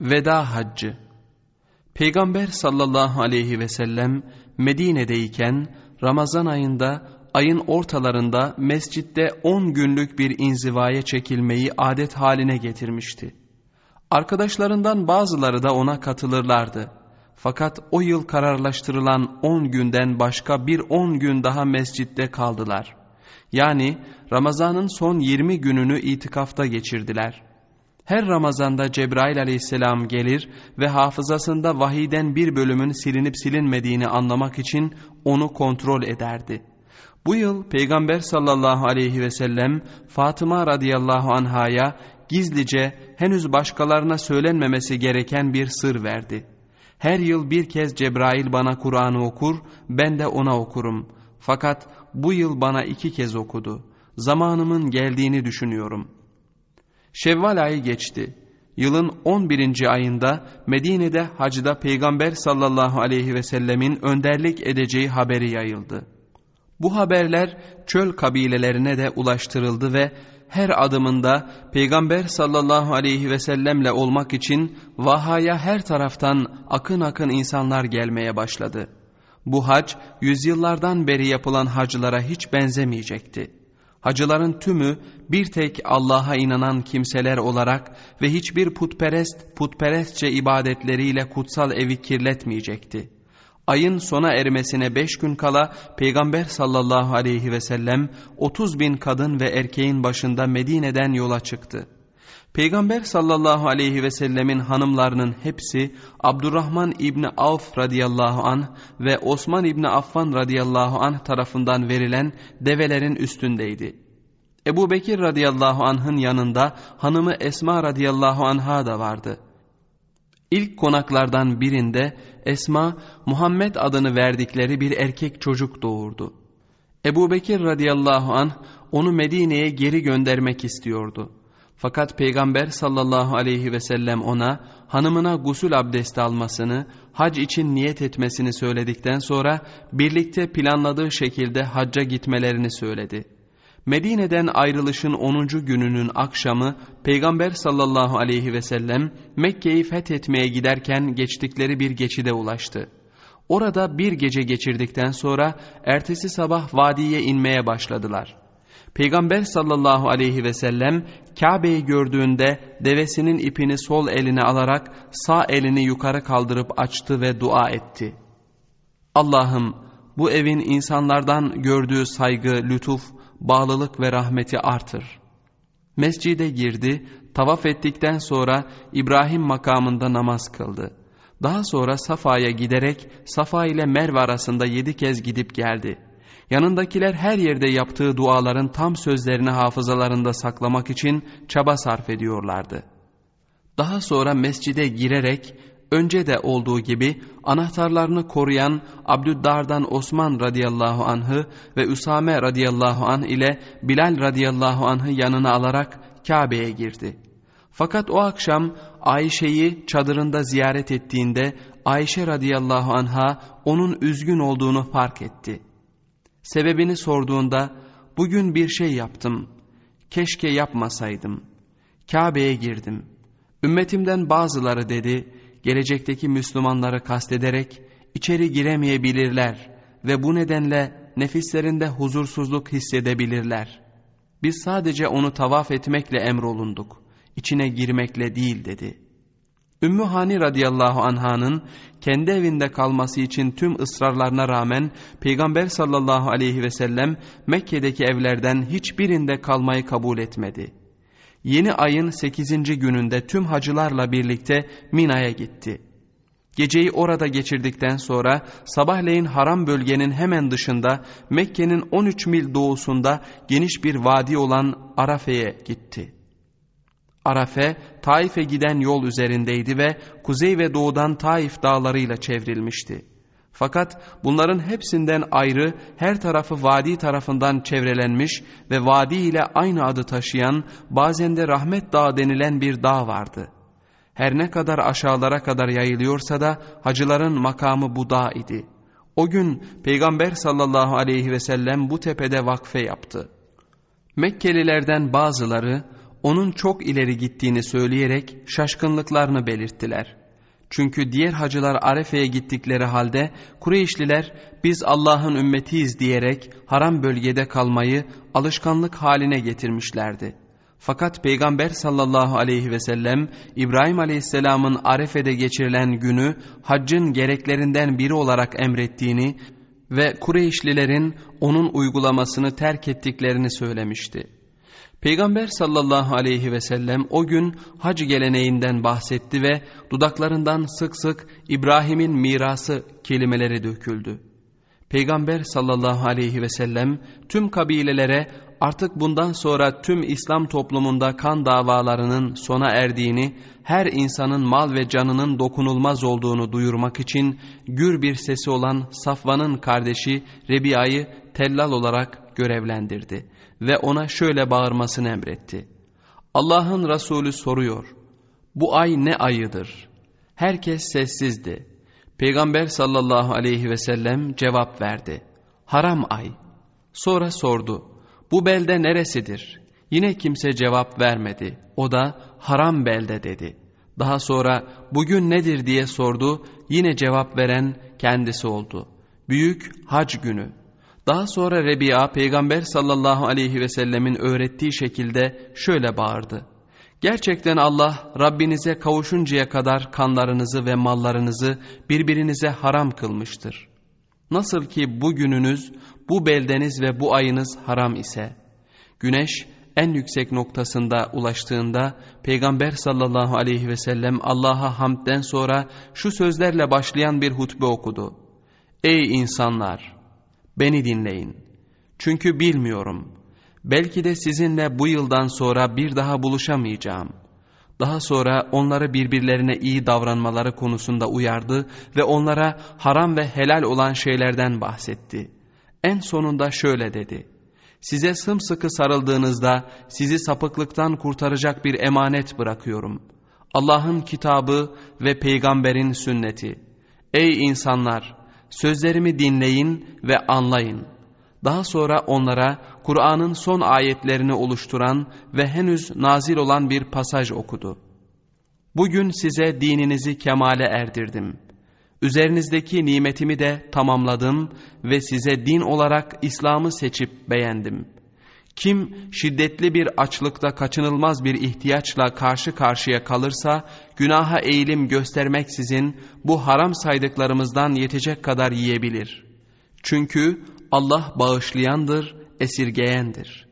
Veda Haccı Peygamber sallallahu aleyhi ve sellem Medine'deyken Ramazan ayında ayın ortalarında mescitte 10 günlük bir inzivaya çekilmeyi adet haline getirmişti. Arkadaşlarından bazıları da ona katılırlardı. Fakat o yıl kararlaştırılan 10 günden başka bir 10 gün daha mescitte kaldılar. Yani Ramazan'ın son 20 gününü itikafta geçirdiler. Her Ramazan'da Cebrail aleyhisselam gelir ve hafızasında vahiden bir bölümün silinip silinmediğini anlamak için onu kontrol ederdi. Bu yıl Peygamber sallallahu aleyhi ve sellem Fatıma radıyallahu anhaya gizlice henüz başkalarına söylenmemesi gereken bir sır verdi. Her yıl bir kez Cebrail bana Kur'an'ı okur, ben de ona okurum. Fakat bu yıl bana iki kez okudu. Zamanımın geldiğini düşünüyorum.'' Şevval ayı geçti. Yılın 11. ayında Medine'de hacda Peygamber sallallahu aleyhi ve sellemin önderlik edeceği haberi yayıldı. Bu haberler çöl kabilelerine de ulaştırıldı ve her adımında Peygamber sallallahu aleyhi ve sellemle olmak için vahaya her taraftan akın akın insanlar gelmeye başladı. Bu hac yüzyıllardan beri yapılan hacılara hiç benzemeyecekti. Hacıların tümü bir tek Allah'a inanan kimseler olarak ve hiçbir putperest putperestçe ibadetleriyle kutsal evi kirletmeyecekti. Ayın sona ermesine beş gün kala Peygamber sallallahu aleyhi ve sellem 30 bin kadın ve erkeğin başında Medine'den yola çıktı. Peygamber sallallahu aleyhi ve sellemin hanımlarının hepsi Abdurrahman İbni Avf radıyallahu an ve Osman İbni Affan radıyallahu an tarafından verilen develerin üstündeydi. Ebu Bekir radıyallahu anh'ın yanında hanımı Esma radıyallahu anha da vardı. İlk konaklardan birinde Esma Muhammed adını verdikleri bir erkek çocuk doğurdu. Ebu Bekir radıyallahu anh onu Medine'ye geri göndermek istiyordu. Fakat Peygamber sallallahu aleyhi ve sellem ona hanımına gusül abdesti almasını, hac için niyet etmesini söyledikten sonra birlikte planladığı şekilde hacca gitmelerini söyledi. Medine'den ayrılışın 10. gününün akşamı Peygamber sallallahu aleyhi ve sellem Mekke'yi fethetmeye giderken geçtikleri bir geçide ulaştı. Orada bir gece geçirdikten sonra ertesi sabah vadiye inmeye başladılar.'' Peygamber sallallahu aleyhi ve sellem Kabe'yi gördüğünde devesinin ipini sol eline alarak sağ elini yukarı kaldırıp açtı ve dua etti. Allah'ım bu evin insanlardan gördüğü saygı, lütuf, bağlılık ve rahmeti artır. Mescide girdi, tavaf ettikten sonra İbrahim makamında namaz kıldı. Daha sonra Safa'ya giderek Safa ile Merve arasında yedi kez gidip geldi.'' Yanındakiler her yerde yaptığı duaların tam sözlerini hafızalarında saklamak için çaba sarf ediyorlardı. Daha sonra mescide girerek önce de olduğu gibi anahtarlarını koruyan Abdüddar'dan Osman radıyallahu anh'ı ve Üsame radıyallahu anh ile Bilal radıyallahu anh'ı yanına alarak Kabe'ye girdi. Fakat o akşam Ayşe'yi çadırında ziyaret ettiğinde Ayşe radıyallahu anha onun üzgün olduğunu fark etti. Sebebini sorduğunda bugün bir şey yaptım. Keşke yapmasaydım. Kabe'ye girdim. Ümmetimden bazıları dedi gelecekteki Müslümanları kastederek içeri giremeyebilirler ve bu nedenle nefislerinde huzursuzluk hissedebilirler. Biz sadece onu tavaf etmekle emrolunduk. İçine girmekle değil dedi.'' Ümmü Hani radıyallahu anhanın kendi evinde kalması için tüm ısrarlarına rağmen Peygamber sallallahu aleyhi ve sellem Mekke'deki evlerden hiçbirinde kalmayı kabul etmedi. Yeni ayın 8. gününde tüm hacılarla birlikte Mina'ya gitti. Geceyi orada geçirdikten sonra sabahleyin haram bölgenin hemen dışında Mekke'nin 13 mil doğusunda geniş bir vadi olan Arafe'ye gitti.'' Arafe, Taif'e giden yol üzerindeydi ve kuzey ve doğudan Taif dağlarıyla çevrilmişti. Fakat bunların hepsinden ayrı her tarafı vadi tarafından çevrelenmiş ve vadi ile aynı adı taşıyan bazen de Rahmet Dağı denilen bir dağ vardı. Her ne kadar aşağılara kadar yayılıyorsa da hacıların makamı bu dağ idi. O gün Peygamber sallallahu aleyhi ve sellem bu tepede vakfe yaptı. Mekkelilerden bazıları onun çok ileri gittiğini söyleyerek şaşkınlıklarını belirttiler. Çünkü diğer hacılar Arefe'ye gittikleri halde Kureyşliler biz Allah'ın ümmetiyiz diyerek haram bölgede kalmayı alışkanlık haline getirmişlerdi. Fakat Peygamber sallallahu aleyhi ve sellem İbrahim aleyhisselamın Arefe'de geçirilen günü haccın gereklerinden biri olarak emrettiğini ve Kureyşlilerin onun uygulamasını terk ettiklerini söylemişti. Peygamber sallallahu aleyhi ve sellem o gün hac geleneğinden bahsetti ve dudaklarından sık sık İbrahim'in mirası kelimeleri döküldü. Peygamber sallallahu aleyhi ve sellem tüm kabilelere artık bundan sonra tüm İslam toplumunda kan davalarının sona erdiğini, her insanın mal ve canının dokunulmaz olduğunu duyurmak için gür bir sesi olan Safvan'ın kardeşi Rebia'yı tellal olarak görevlendirdi ve ona şöyle bağırmasını emretti. Allah'ın Resulü soruyor, bu ay ne ayıdır? Herkes sessizdi. Peygamber sallallahu aleyhi ve sellem cevap verdi. Haram ay. Sonra sordu. Bu belde neresidir? Yine kimse cevap vermedi. O da haram belde dedi. Daha sonra bugün nedir diye sordu. Yine cevap veren kendisi oldu. Büyük hac günü. Daha sonra Rebi'a peygamber sallallahu aleyhi ve sellemin öğrettiği şekilde şöyle bağırdı. Gerçekten Allah Rabbinize kavuşuncaya kadar kanlarınızı ve mallarınızı birbirinize haram kılmıştır. Nasıl ki bu gününüz, bu beldeniz ve bu ayınız haram ise, güneş en yüksek noktasında ulaştığında Peygamber sallallahu aleyhi ve sellem Allah'a hamdden sonra şu sözlerle başlayan bir hutbe okudu. Ey insanlar! Beni dinleyin. Çünkü bilmiyorum. Belki de sizinle bu yıldan sonra bir daha buluşamayacağım. Daha sonra onları birbirlerine iyi davranmaları konusunda uyardı ve onlara haram ve helal olan şeylerden bahsetti. En sonunda şöyle dedi. Size sımsıkı sarıldığınızda sizi sapıklıktan kurtaracak bir emanet bırakıyorum. Allah'ın kitabı ve peygamberin sünneti. Ey insanlar! Sözlerimi dinleyin ve anlayın. Daha sonra onlara Kur'an'ın son ayetlerini oluşturan ve henüz nazil olan bir pasaj okudu. Bugün size dininizi kemale erdirdim. Üzerinizdeki nimetimi de tamamladım ve size din olarak İslam'ı seçip beğendim. Kim şiddetli bir açlıkta kaçınılmaz bir ihtiyaçla karşı karşıya kalırsa günaha eğilim göstermeksizin bu haram saydıklarımızdan yetecek kadar yiyebilir. Çünkü Allah bağışlayandır, esirgeyendir.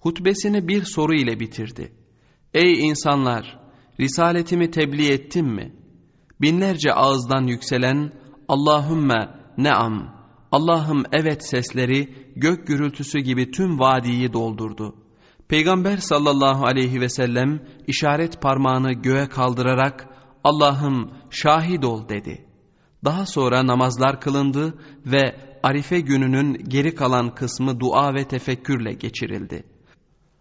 Hutbesini bir soru ile bitirdi. Ey insanlar! Risaletimi tebliğ ettim mi? Binlerce ağızdan yükselen Allahümme neam, Allah'ım evet sesleri gök gürültüsü gibi tüm vadiyi doldurdu. Peygamber sallallahu aleyhi ve sellem işaret parmağını göğe kaldırarak Allah'ım şahit ol dedi. Daha sonra namazlar kılındı ve Arife gününün geri kalan kısmı dua ve tefekkürle geçirildi.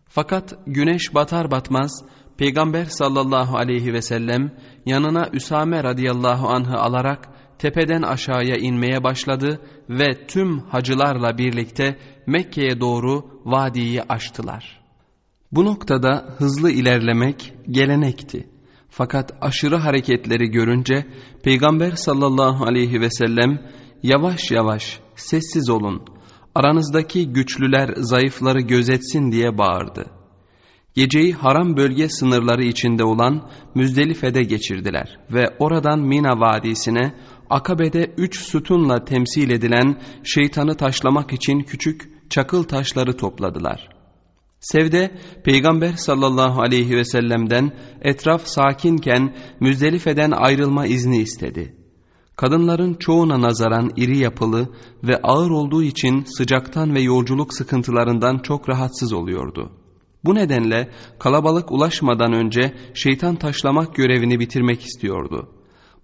Fakat güneş batar batmaz Peygamber sallallahu aleyhi ve sellem yanına Üsame radıyallahu anh'ı alarak tepeden aşağıya inmeye başladı ve tüm hacılarla birlikte Mekke'ye doğru vadiyi aştılar. Bu noktada hızlı ilerlemek gelenekti. Fakat aşırı hareketleri görünce Peygamber sallallahu aleyhi ve sellem yavaş yavaş sessiz olun aranızdaki güçlüler zayıfları gözetsin diye bağırdı. Geceyi haram bölge sınırları içinde olan Müzdelife'de geçirdiler ve oradan Mina Vadisi'ne Akabe'de üç sütunla temsil edilen şeytanı taşlamak için küçük çakıl taşları topladılar. Sevde Peygamber sallallahu aleyhi ve sellem'den etraf sakinken Müzdelife'den ayrılma izni istedi. Kadınların çoğuna nazaran iri yapılı ve ağır olduğu için sıcaktan ve yolculuk sıkıntılarından çok rahatsız oluyordu. Bu nedenle kalabalık ulaşmadan önce şeytan taşlamak görevini bitirmek istiyordu.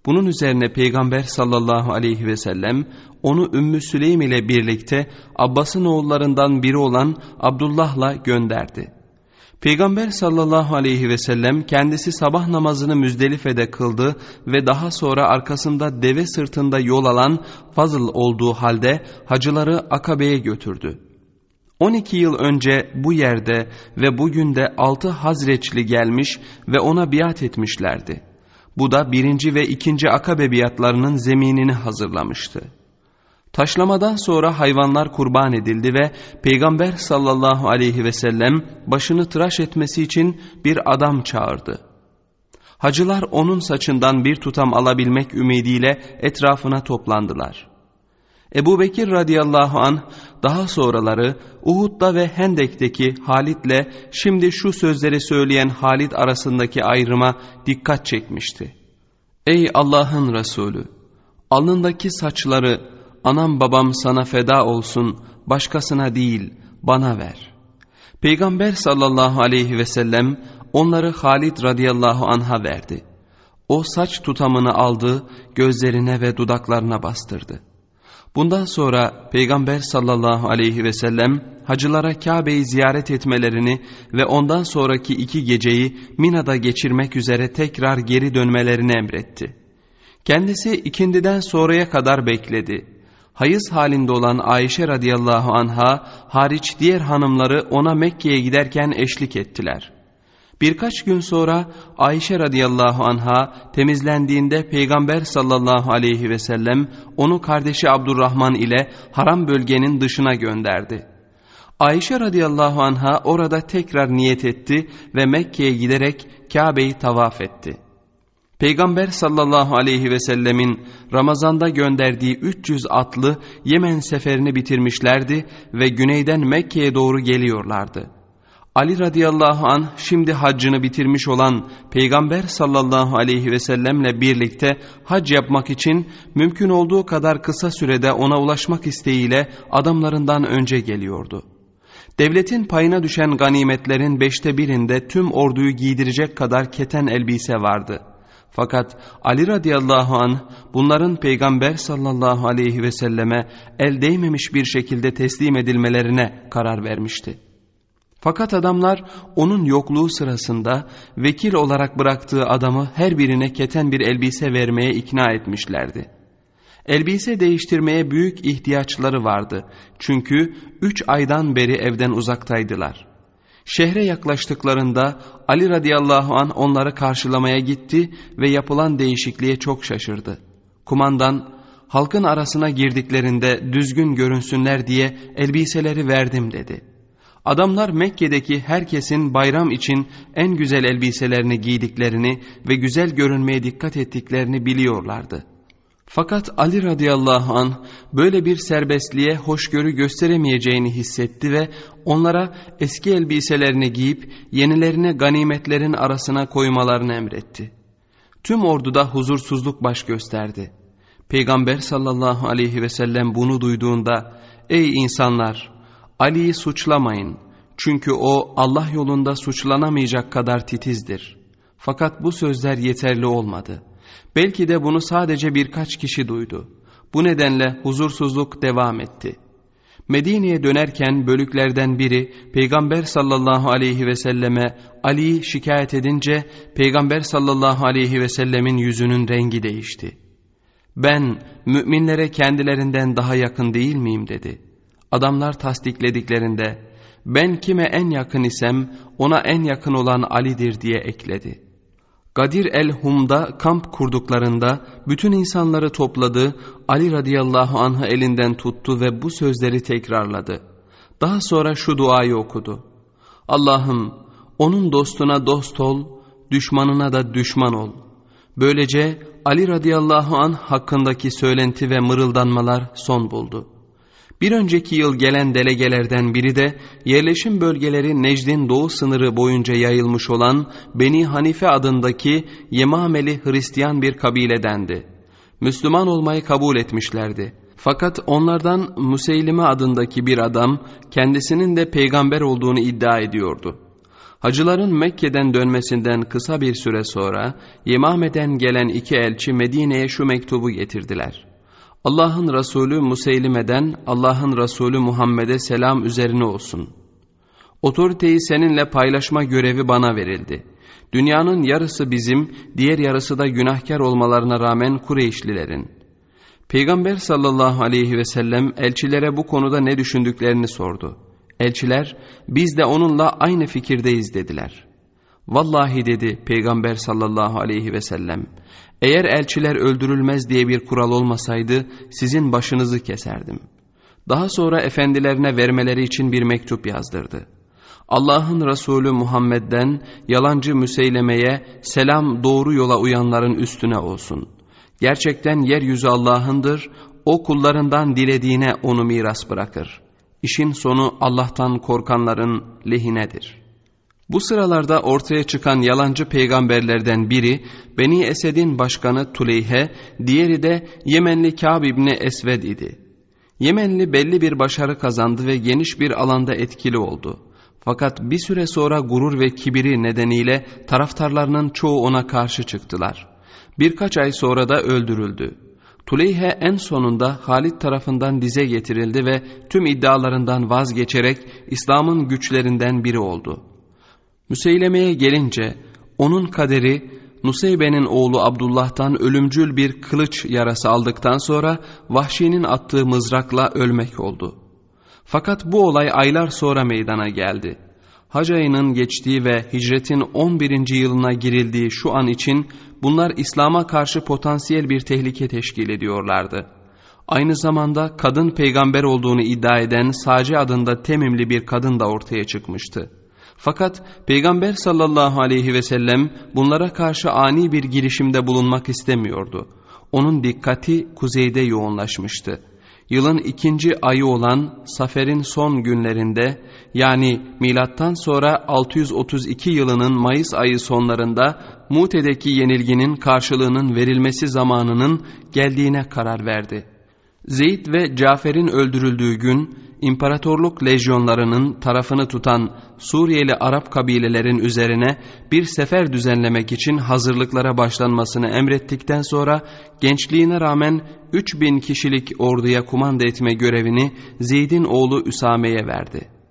Bunun üzerine Peygamber sallallahu aleyhi ve sellem onu Ümmü Süleym ile birlikte Abbas'ın oğullarından biri olan Abdullah'la gönderdi. Peygamber sallallahu aleyhi ve sellem kendisi sabah namazını Müzdelife'de kıldı ve daha sonra arkasında deve sırtında yol alan Fazıl olduğu halde hacıları Akabe'ye götürdü. 12 yıl önce bu yerde ve bugün de altı Hazreçli gelmiş ve ona biat etmişlerdi. Bu da birinci ve ikinci akabe biatlarının zeminini hazırlamıştı. Taşlamadan sonra hayvanlar kurban edildi ve Peygamber sallallahu aleyhi ve sellem başını tıraş etmesi için bir adam çağırdı. Hacılar onun saçından bir tutam alabilmek ümidiyle etrafına toplandılar. Ebu Bekir radıyallahu an daha sonraları Uhud'da ve Hendek'teki Halit'le şimdi şu sözleri söyleyen Halit arasındaki ayrıma dikkat çekmişti. Ey Allah'ın Resulü! Alnındaki saçları anam babam sana feda olsun başkasına değil bana ver. Peygamber sallallahu aleyhi ve sellem onları Halid radıyallahu anha verdi. O saç tutamını aldı, gözlerine ve dudaklarına bastırdı. Bundan sonra Peygamber sallallahu aleyhi ve sellem hacılara Kabe'yi ziyaret etmelerini ve ondan sonraki iki geceyi Mina'da geçirmek üzere tekrar geri dönmelerini emretti. Kendisi ikindiden sonraya kadar bekledi. Hayız halinde olan Ayşe radıyallahu anha hariç diğer hanımları ona Mekke'ye giderken eşlik ettiler.'' Birkaç gün sonra Ayşe radıyallahu anha temizlendiğinde Peygamber sallallahu aleyhi ve sellem onu kardeşi Abdurrahman ile haram bölgenin dışına gönderdi. Ayşe radıyallahu anha orada tekrar niyet etti ve Mekke'ye giderek Kabe'yi tavaf etti. Peygamber sallallahu aleyhi ve sellemin Ramazan'da gönderdiği 300 atlı Yemen seferini bitirmişlerdi ve güneyden Mekke'ye doğru geliyorlardı.'' Ali radıyallahu an şimdi haccını bitirmiş olan Peygamber sallallahu aleyhi ve sellemle birlikte hac yapmak için mümkün olduğu kadar kısa sürede ona ulaşmak isteğiyle adamlarından önce geliyordu. Devletin payına düşen ganimetlerin beşte birinde tüm orduyu giydirecek kadar keten elbise vardı. Fakat Ali radıyallahu an bunların Peygamber sallallahu aleyhi ve selleme el değmemiş bir şekilde teslim edilmelerine karar vermişti. Fakat adamlar onun yokluğu sırasında vekil olarak bıraktığı adamı her birine keten bir elbise vermeye ikna etmişlerdi. Elbise değiştirmeye büyük ihtiyaçları vardı çünkü üç aydan beri evden uzaktaydılar. Şehre yaklaştıklarında Ali radıyallahu an onları karşılamaya gitti ve yapılan değişikliğe çok şaşırdı. Kumandan halkın arasına girdiklerinde düzgün görünsünler diye elbiseleri verdim dedi.'' Adamlar Mekke'deki herkesin bayram için en güzel elbiselerini giydiklerini ve güzel görünmeye dikkat ettiklerini biliyorlardı. Fakat Ali radıyallahu an böyle bir serbestliğe hoşgörü gösteremeyeceğini hissetti ve onlara eski elbiselerini giyip yenilerini ganimetlerin arasına koymalarını emretti. Tüm orduda huzursuzluk baş gösterdi. Peygamber sallallahu aleyhi ve sellem bunu duyduğunda ''Ey insanlar!'' Ali'yi suçlamayın. Çünkü o Allah yolunda suçlanamayacak kadar titizdir. Fakat bu sözler yeterli olmadı. Belki de bunu sadece birkaç kişi duydu. Bu nedenle huzursuzluk devam etti. Medine'ye dönerken bölüklerden biri Peygamber sallallahu aleyhi ve selleme Ali'yi şikayet edince Peygamber sallallahu aleyhi ve sellemin yüzünün rengi değişti. Ben müminlere kendilerinden daha yakın değil miyim dedi.'' Adamlar tasdiklediklerinde ben kime en yakın isem ona en yakın olan Ali'dir diye ekledi. Gadir el-Hum'da kamp kurduklarında bütün insanları topladı, Ali radıyallahu anh'ı elinden tuttu ve bu sözleri tekrarladı. Daha sonra şu duayı okudu. Allah'ım onun dostuna dost ol, düşmanına da düşman ol. Böylece Ali radıyallahu anh hakkındaki söylenti ve mırıldanmalar son buldu.'' Bir önceki yıl gelen delegelerden biri de yerleşim bölgeleri Necd'in doğu sınırı boyunca yayılmış olan Beni Hanife adındaki Yemameli Hristiyan bir kabiledendi. Müslüman olmayı kabul etmişlerdi. Fakat onlardan Museylime adındaki bir adam kendisinin de peygamber olduğunu iddia ediyordu. Hacıların Mekke'den dönmesinden kısa bir süre sonra Yemame'den gelen iki elçi Medine'ye şu mektubu getirdiler. Allah'ın Resulü Museylime'den Allah'ın Resulü Muhammed'e selam üzerine olsun. Otoriteyi seninle paylaşma görevi bana verildi. Dünyanın yarısı bizim, diğer yarısı da günahkar olmalarına rağmen Kureyşlilerin. Peygamber sallallahu aleyhi ve sellem elçilere bu konuda ne düşündüklerini sordu. Elçiler biz de onunla aynı fikirdeyiz dediler. Vallahi dedi Peygamber sallallahu aleyhi ve sellem eğer elçiler öldürülmez diye bir kural olmasaydı sizin başınızı keserdim. Daha sonra efendilerine vermeleri için bir mektup yazdırdı. Allah'ın Resulü Muhammed'den yalancı müseylemeye selam doğru yola uyanların üstüne olsun. Gerçekten yeryüzü Allah'ındır, o kullarından dilediğine onu miras bırakır. İşin sonu Allah'tan korkanların lehinedir. Bu sıralarda ortaya çıkan yalancı peygamberlerden biri Beni Esed'in başkanı Tuleyhe, diğeri de Yemenli Kâb İbni Esved idi. Yemenli belli bir başarı kazandı ve geniş bir alanda etkili oldu. Fakat bir süre sonra gurur ve kibiri nedeniyle taraftarlarının çoğu ona karşı çıktılar. Birkaç ay sonra da öldürüldü. Tuleyhe en sonunda Halid tarafından dize getirildi ve tüm iddialarından vazgeçerek İslam'ın güçlerinden biri oldu. Müseyleme'ye gelince onun kaderi Nuseybe'nin oğlu Abdullah'tan ölümcül bir kılıç yarası aldıktan sonra Vahşi'nin attığı mızrakla ölmek oldu. Fakat bu olay aylar sonra meydana geldi. Hac ayının geçtiği ve hicretin 11. yılına girildiği şu an için bunlar İslam'a karşı potansiyel bir tehlike teşkil ediyorlardı. Aynı zamanda kadın peygamber olduğunu iddia eden Saci adında temimli bir kadın da ortaya çıkmıştı. Fakat Peygamber sallallahu aleyhi ve sellem bunlara karşı ani bir girişimde bulunmak istemiyordu. Onun dikkati kuzeyde yoğunlaşmıştı. Yılın ikinci ayı olan Safer'in son günlerinde yani milattan sonra 632 yılının Mayıs ayı sonlarında Mute'deki yenilginin karşılığının verilmesi zamanının geldiğine karar verdi. Zeyd ve Cafer'in öldürüldüğü gün imparatorluk lejyonlarının tarafını tutan Suriyeli Arap kabilelerin üzerine bir sefer düzenlemek için hazırlıklara başlanmasını emrettikten sonra gençliğine rağmen 3000 kişilik orduya kumanda etme görevini Zeyd'in oğlu Üsame'ye verdi.